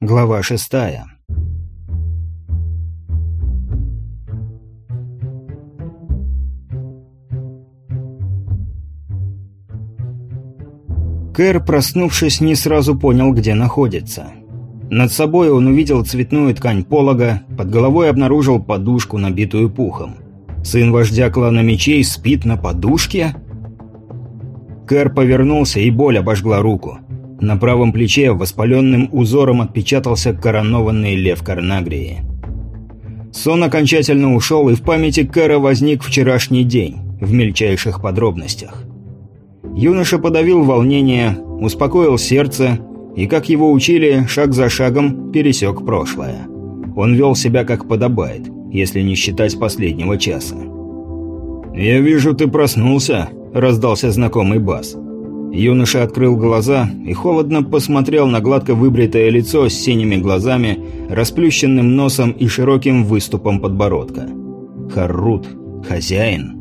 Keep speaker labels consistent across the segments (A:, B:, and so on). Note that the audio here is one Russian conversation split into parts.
A: Глава шестая. Кэр, проснувшись, не сразу понял, где находится. Над собой он увидел цветную ткань полога, под головой обнаружил подушку, набитую пухом. Сын вождя клана мечей спит на подушке? Кэр повернулся, и боль обожгла руку. На правом плече воспаленным узором отпечатался коронованный лев Карнагрии. Сон окончательно ушел, и в памяти Кэра возник вчерашний день, в мельчайших подробностях. Юноша подавил волнение, успокоил сердце и, как его учили, шаг за шагом пересек прошлое. Он вел себя как подобает, если не считать последнего часа. «Я вижу, ты проснулся», – раздался знакомый бас. Юноша открыл глаза и холодно посмотрел на гладко выбритое лицо с синими глазами, расплющенным носом и широким выступом подбородка. Харрут. Хозяин.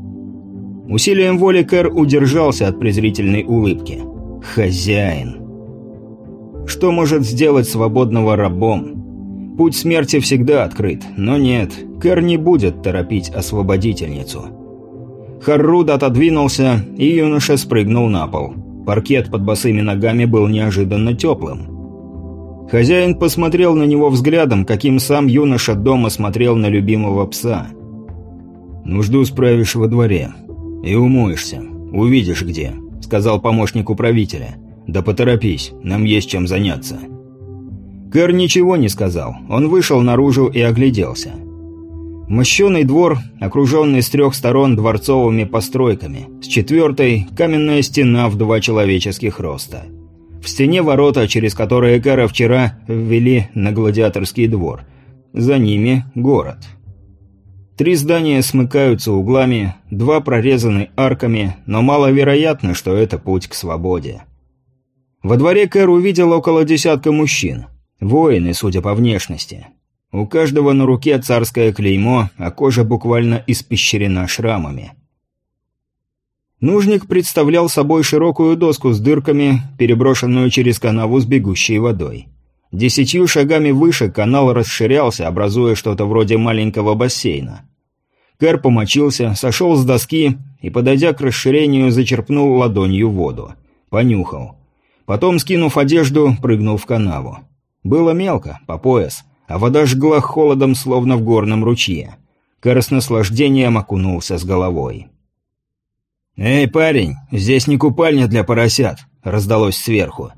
A: Усилием воли Кэр удержался от презрительной улыбки. Хозяин. Что может сделать свободного рабом? Путь смерти всегда открыт, но нет, Кэр не будет торопить освободительницу. Харруд отодвинулся, и юноша спрыгнул на пол. Паркет под босыми ногами был неожиданно теплым. Хозяин посмотрел на него взглядом, каким сам юноша дома смотрел на любимого пса. «Нужду справишь во дворе. И умоешься. Увидишь где», — сказал помощник управителя. «Да поторопись, нам есть чем заняться». Кэр ничего не сказал. Он вышел наружу и огляделся. Мощеный двор, окруженный с трех сторон дворцовыми постройками. С четвертой – каменная стена в два человеческих роста. В стене ворота, через которые Кара вчера ввели на гладиаторский двор. За ними – город. Три здания смыкаются углами, два прорезаны арками, но маловероятно, что это путь к свободе. Во дворе Кэр увидел около десятка мужчин. Воины, судя по внешности. У каждого на руке царское клеймо, а кожа буквально испещрена шрамами. Нужник представлял собой широкую доску с дырками, переброшенную через канаву с бегущей водой. Десятью шагами выше канал расширялся, образуя что-то вроде маленького бассейна. Кэр помочился, сошел с доски и, подойдя к расширению, зачерпнул ладонью воду. Понюхал. Потом, скинув одежду, прыгнул в канаву. Было мелко, по пояс а вода жгла холодом, словно в горном ручье. Кэр с наслаждением окунулся с головой. «Эй, парень, здесь не купальня для поросят», — раздалось сверху.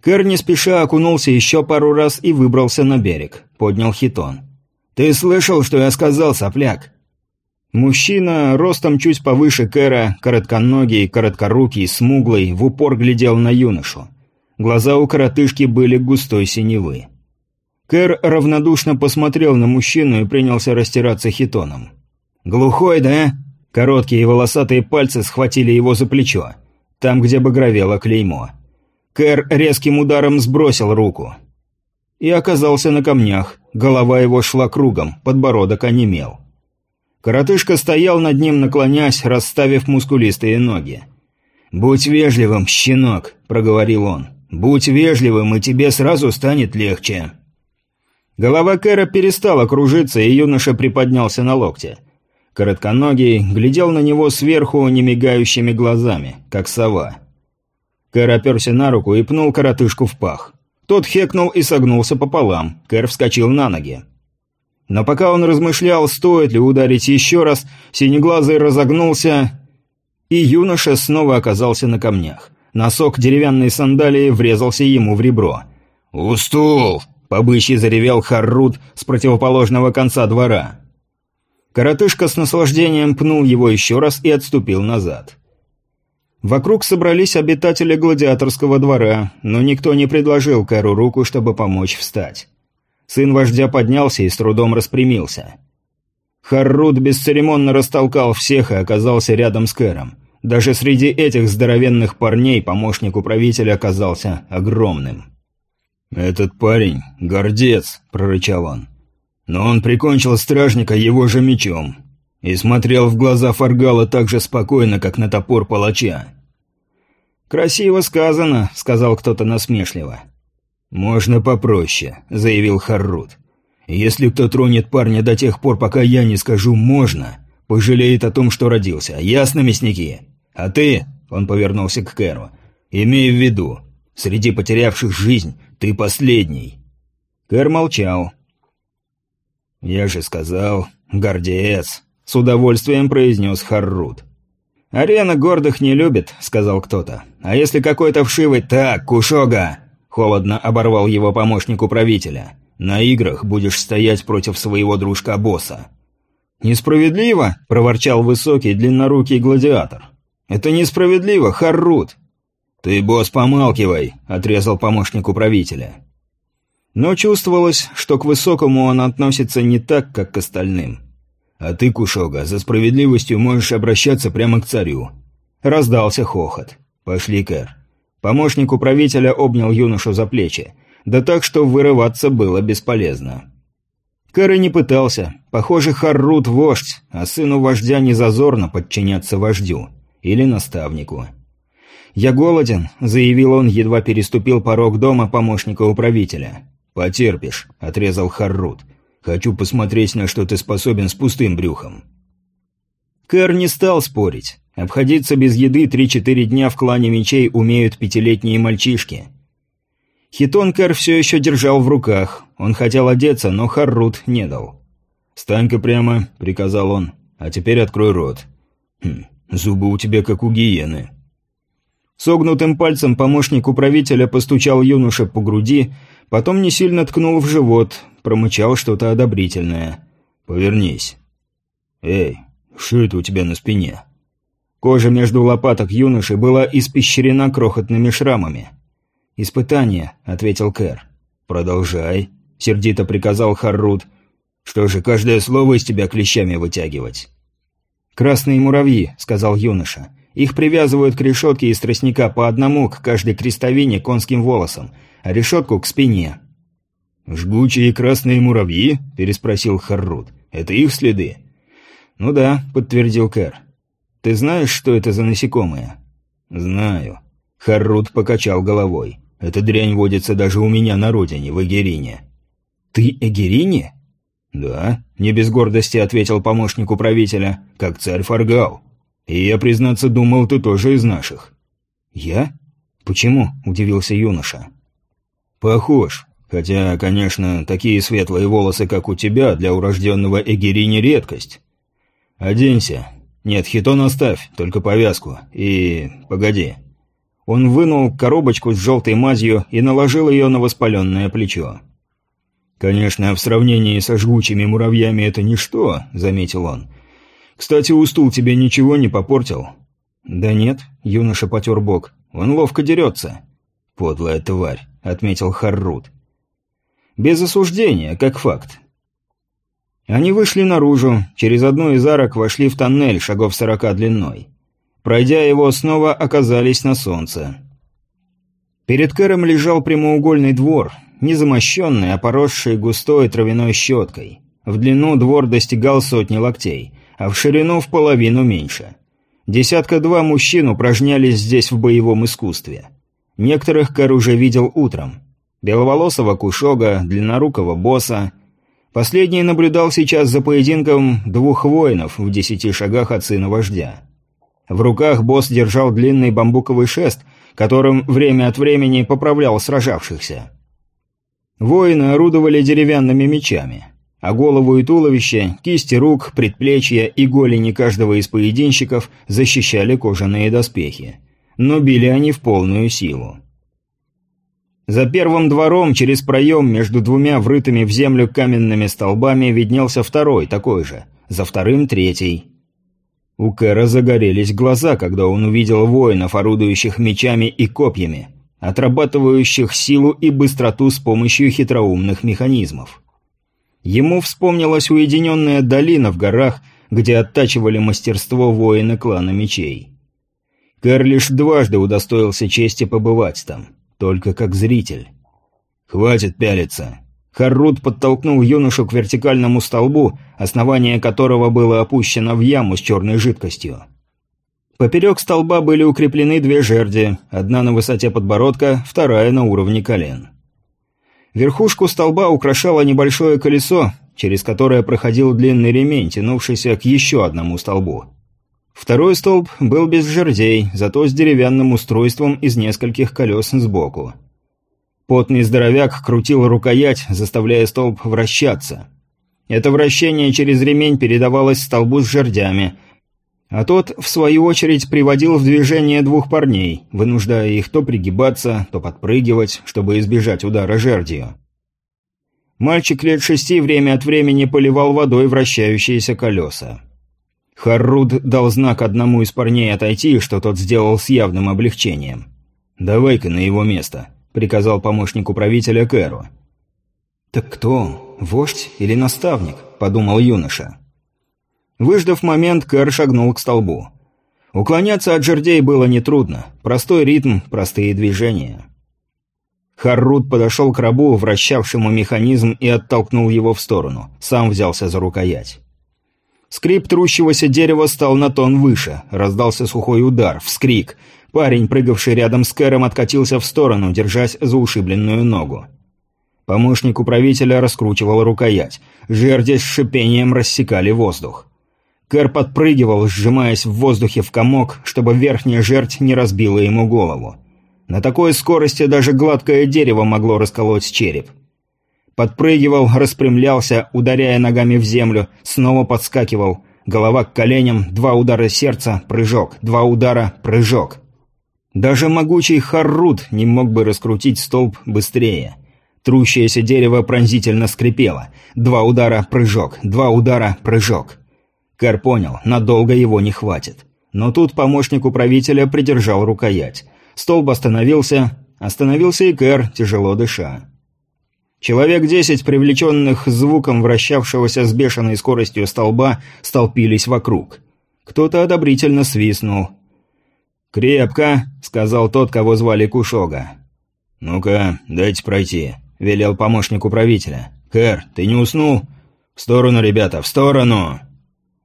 A: Кэр не спеша окунулся еще пару раз и выбрался на берег, поднял хитон. «Ты слышал, что я сказал, сопляк?» Мужчина, ростом чуть повыше Кэра, коротконогий, короткорукий, смуглый, в упор глядел на юношу. Глаза у коротышки были густой синевы. Кэр равнодушно посмотрел на мужчину и принялся растираться хитоном. «Глухой, да?» Короткие волосатые пальцы схватили его за плечо, там, где багровело клеймо. Кэр резким ударом сбросил руку. И оказался на камнях, голова его шла кругом, подбородок онемел. Коротышка стоял над ним, наклонясь, расставив мускулистые ноги. «Будь вежливым, щенок», — проговорил он. «Будь вежливым, и тебе сразу станет легче». Голова Кэра перестала кружиться, и юноша приподнялся на локте. Коротконогий глядел на него сверху немигающими глазами, как сова. Кэр оперся на руку и пнул коротышку в пах. Тот хекнул и согнулся пополам. Кэр вскочил на ноги. Но пока он размышлял, стоит ли ударить еще раз, синеглазый разогнулся, и юноша снова оказался на камнях. Носок деревянной сандалии врезался ему в ребро. «Устул!» Побычий заревел Харрут с противоположного конца двора. Коротышка с наслаждением пнул его еще раз и отступил назад. Вокруг собрались обитатели гладиаторского двора, но никто не предложил Кэру руку, чтобы помочь встать. Сын вождя поднялся и с трудом распрямился. Харрут бесцеремонно растолкал всех и оказался рядом с Кэром. Даже среди этих здоровенных парней помощник управителя оказался огромным. «Этот парень — гордец», — прорычал он. «Но он прикончил стражника его же мечом и смотрел в глаза Фаргала так же спокойно, как на топор палача». «Красиво сказано», — сказал кто-то насмешливо. «Можно попроще», — заявил Харрут. «Если кто тронет парня до тех пор, пока я не скажу «можно», пожалеет о том, что родился. Ясно, мясники? А ты, — он повернулся к Кэру, — имей в виду, среди потерявших жизнь ты последний». Кэр молчал. «Я же сказал, гордец», — с удовольствием произнес Харрут. «Арена гордых не любит», — сказал кто-то. «А если какой-то вшивый так, Кушога!» — холодно оборвал его помощник управителя. «На играх будешь стоять против своего дружка-босса». «Несправедливо!» — проворчал высокий, длиннорукий гладиатор. «Это несправедливо, Харрут!» «Ты, босс, помалкивай!» — отрезал помощник управителя. Но чувствовалось, что к высокому он относится не так, как к остальным. «А ты, Кушога, за справедливостью можешь обращаться прямо к царю». Раздался хохот. «Пошли, Кэр». Помощник управителя обнял юношу за плечи, да так, что вырываться было бесполезно. Кэр и не пытался. Похоже, Харрут – вождь, а сыну вождя не зазорно подчиняться вождю. Или наставнику. «Я голоден», – заявил он, едва переступил порог дома помощника управителя. «Потерпишь», – отрезал Харрут. Хочу посмотреть, на что ты способен с пустым брюхом». Кэр не стал спорить. Обходиться без еды три-четыре дня в клане мечей умеют пятилетние мальчишки. Хитон Кэр все еще держал в руках. Он хотел одеться, но Харрут не дал. «Стань-ка прямо», — приказал он. «А теперь открой рот». «Хм, зубы у тебя как у гиены». Согнутым пальцем помощник управителя постучал юноше по груди, потом не сильно ткнул в живот, промычал что-то одобрительное. «Повернись». «Эй, что это у тебя на спине?» Кожа между лопаток юноши была испещрена крохотными шрамами. «Испытание», — ответил Кэр. «Продолжай», — сердито приказал Харрут. «Что же, каждое слово из тебя клещами вытягивать?» «Красные муравьи», — сказал юноша. «Их привязывают к решетке из тростника по одному к каждой крестовине конским волосом, а решетку к спине. «Жгучие красные муравьи?» – переспросил Харрут. «Это их следы?» «Ну да», – подтвердил Кэр. «Ты знаешь, что это за насекомые?» «Знаю». Харрут покачал головой. «Эта дрянь водится даже у меня на родине, в Эгерине». «Ты Эгерине?» «Да», — не без гордости ответил помощник управителя, — «как царь Фаргал. И я, признаться, думал, ты тоже из наших». «Я? Почему?» — удивился юноша. «Похож. Хотя, конечно, такие светлые волосы, как у тебя, для урожденного Эгери не редкость. Оденься. Нет, хитон оставь, только повязку. И... погоди». Он вынул коробочку с желтой мазью и наложил ее на воспаленное плечо. «Конечно, в сравнении со жгучими муравьями это ничто», — заметил он. «Кстати, устул тебе ничего не попортил?» «Да нет», — юноша потер бок. «Он ловко дерется». «Подлая тварь», — отметил Харрут. «Без осуждения, как факт». Они вышли наружу, через одну из арок вошли в тоннель шагов сорока длиной. Пройдя его, снова оказались на солнце. Перед Кэром лежал прямоугольный двор, не замощенный, а поросший густой травяной щеткой. В длину двор достигал сотни локтей, а в ширину в половину меньше. Десятка-два мужчин упражнялись здесь в боевом искусстве. Некоторых Кэр уже видел утром. Беловолосого Кушога, длиннорукого босса. Последний наблюдал сейчас за поединком двух воинов в десяти шагах от сына вождя. В руках босс держал длинный бамбуковый шест, которым время от времени поправлял сражавшихся. Воины орудовали деревянными мечами, а голову и туловище, кисти рук, предплечья и голени каждого из поединщиков защищали кожаные доспехи но били они в полную силу. За первым двором через проем между двумя врытыми в землю каменными столбами виднелся второй, такой же, за вторым третий. У Кэра загорелись глаза, когда он увидел воинов, орудующих мечами и копьями, отрабатывающих силу и быстроту с помощью хитроумных механизмов. Ему вспомнилась уединенная долина в горах, где оттачивали мастерство воины клана мечей. Кэр лишь дважды удостоился чести побывать там, только как зритель. «Хватит пялиться!» Харрут подтолкнул юношу к вертикальному столбу, основание которого было опущено в яму с черной жидкостью. Поперек столба были укреплены две жерди, одна на высоте подбородка, вторая на уровне колен. Верхушку столба украшало небольшое колесо, через которое проходил длинный ремень, тянувшийся к еще одному столбу. Второй столб был без жердей, зато с деревянным устройством из нескольких колес сбоку. Потный здоровяк крутил рукоять, заставляя столб вращаться. Это вращение через ремень передавалось столбу с жердями, а тот, в свою очередь, приводил в движение двух парней, вынуждая их то пригибаться, то подпрыгивать, чтобы избежать удара жердью. Мальчик лет шести время от времени поливал водой вращающиеся колеса. Харруд дал знак одному из парней отойти, что тот сделал с явным облегчением. «Давай-ка на его место», — приказал помощник управителя Кэру. «Так кто? Вождь или наставник?» – подумал юноша. Выждав момент, Кэр шагнул к столбу. Уклоняться от жердей было нетрудно. Простой ритм, простые движения. Харрут подошел к рабу, вращавшему механизм, и оттолкнул его в сторону. Сам взялся за рукоять. Скрип трущегося дерева стал на тон выше. Раздался сухой удар, вскрик. Парень, прыгавший рядом с Кэром, откатился в сторону, держась за ушибленную ногу. Помощник управителя раскручивал рукоять. Жерди с шипением рассекали воздух. Кэр подпрыгивал, сжимаясь в воздухе в комок, чтобы верхняя жерть не разбила ему голову. На такой скорости даже гладкое дерево могло расколоть череп. Подпрыгивал, распрямлялся, ударяя ногами в землю, снова подскакивал. Голова к коленям, два удара сердца, прыжок, два удара, прыжок. Даже могучий Харрут не мог бы раскрутить столб быстрее. Трущееся дерево пронзительно скрипело. Два удара – прыжок, два удара – прыжок. Кэр понял, надолго его не хватит. Но тут помощник управителя придержал рукоять. Столб остановился, остановился и Кэр, тяжело дыша. Человек десять, привлеченных звуком вращавшегося с бешеной скоростью столба, столпились вокруг. Кто-то одобрительно свистнул. «Крепко», — сказал тот, кого звали Кушога. «Ну-ка, дайте пройти», — велел помощник управителя. «Кэр, ты не уснул?» «В сторону, ребята, в сторону!»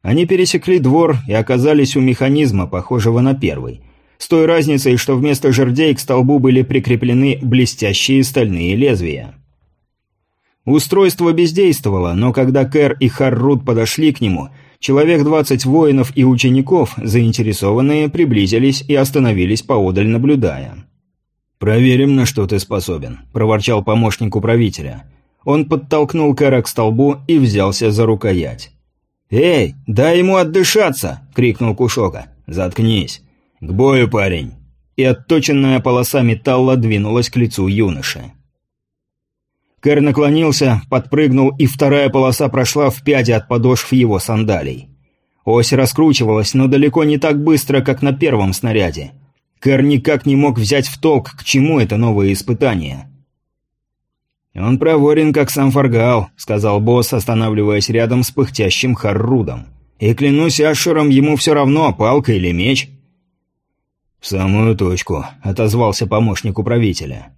A: Они пересекли двор и оказались у механизма, похожего на первый. С той разницей, что вместо жердей к столбу были прикреплены блестящие стальные лезвия. Устройство бездействовало, но когда Кэр и Харрут подошли к нему, человек двадцать воинов и учеников, заинтересованные, приблизились и остановились поодаль, наблюдая. «Проверим, на что ты способен», – проворчал помощник управителя. Он подтолкнул Кэра к столбу и взялся за рукоять. «Эй, дай ему отдышаться!» – крикнул Кушока. «Заткнись! К бою, парень!» И отточенная полоса металла двинулась к лицу юноши. Кэр наклонился, подпрыгнул, и вторая полоса прошла в пяди от подошв его сандалий. Ось раскручивалась, но далеко не так быстро, как на первом снаряде – Кэр никак не мог взять в толк, к чему это новое испытание. «Он проворен, как сам Фаргал», — сказал босс, останавливаясь рядом с пыхтящим Харрудом. «И клянусь Ашером, ему все равно, палка или меч». «В самую точку», — отозвался помощник управителя.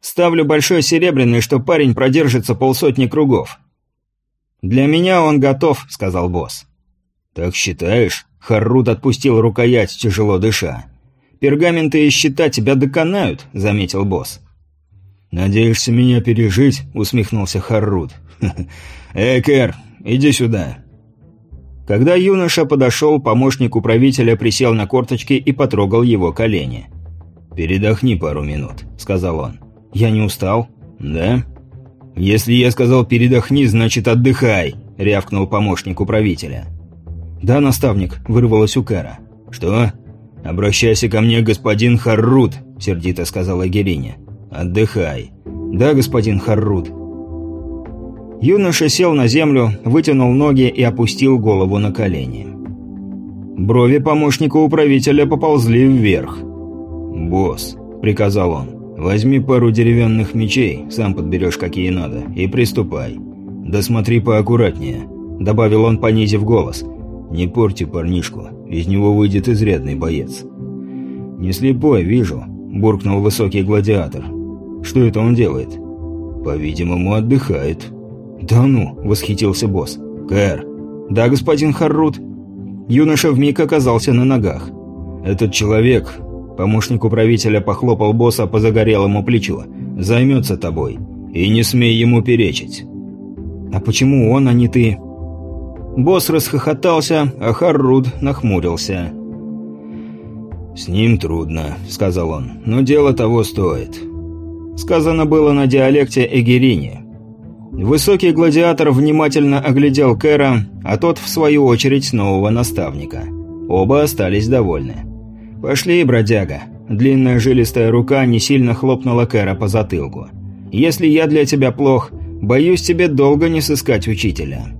A: «Ставлю большой серебряный, что парень продержится полсотни кругов». «Для меня он готов», — сказал босс. «Так считаешь?» — Харрут отпустил рукоять, тяжело дыша. Пергаменты и щита тебя доконают», — заметил босс. «Надеешься меня пережить?» — усмехнулся Харрут. «Эй, Кэр, иди сюда». Когда юноша подошел, помощник управителя присел на корточки и потрогал его колени. «Передохни пару минут», — сказал он. «Я не устал?» «Да?» «Если я сказал «передохни», значит «отдыхай», — рявкнул помощник управителя. «Да, наставник», — вырвалось у Кэра. «Что?» «Обращайся ко мне, господин Харрут», — сердито сказала Гериня. «Отдыхай». «Да, господин Харрут». Юноша сел на землю, вытянул ноги и опустил голову на колени. Брови помощника управителя поползли вверх. «Босс», — приказал он, — «возьми пару деревянных мечей, сам подберешь какие надо, и приступай. Да смотри поаккуратнее», — добавил он, понизив голос — не порти парнишку, из него выйдет изрядный боец. «Не слепой, вижу», – буркнул высокий гладиатор. «Что это он делает?» «По-видимому, отдыхает». «Да ну!» – восхитился босс. «Кэр!» «Да, господин Харрут?» Юноша вмиг оказался на ногах. «Этот человек...» Помощник управителя похлопал босса по загорелому плечу. Займется тобой. И не смей ему перечить».
B: «А почему он, а не ты?»
A: Босс расхохотался, а Харруд нахмурился. «С ним трудно», — сказал он, — «но дело того стоит». Сказано было на диалекте Эгерини. Высокий гладиатор внимательно оглядел Кэра, а тот, в свою очередь, нового наставника. Оба остались довольны. «Пошли, бродяга». Длинная жилистая рука не сильно хлопнула Кэра по затылку. «Если я для тебя плох, боюсь тебе долго не сыскать учителя».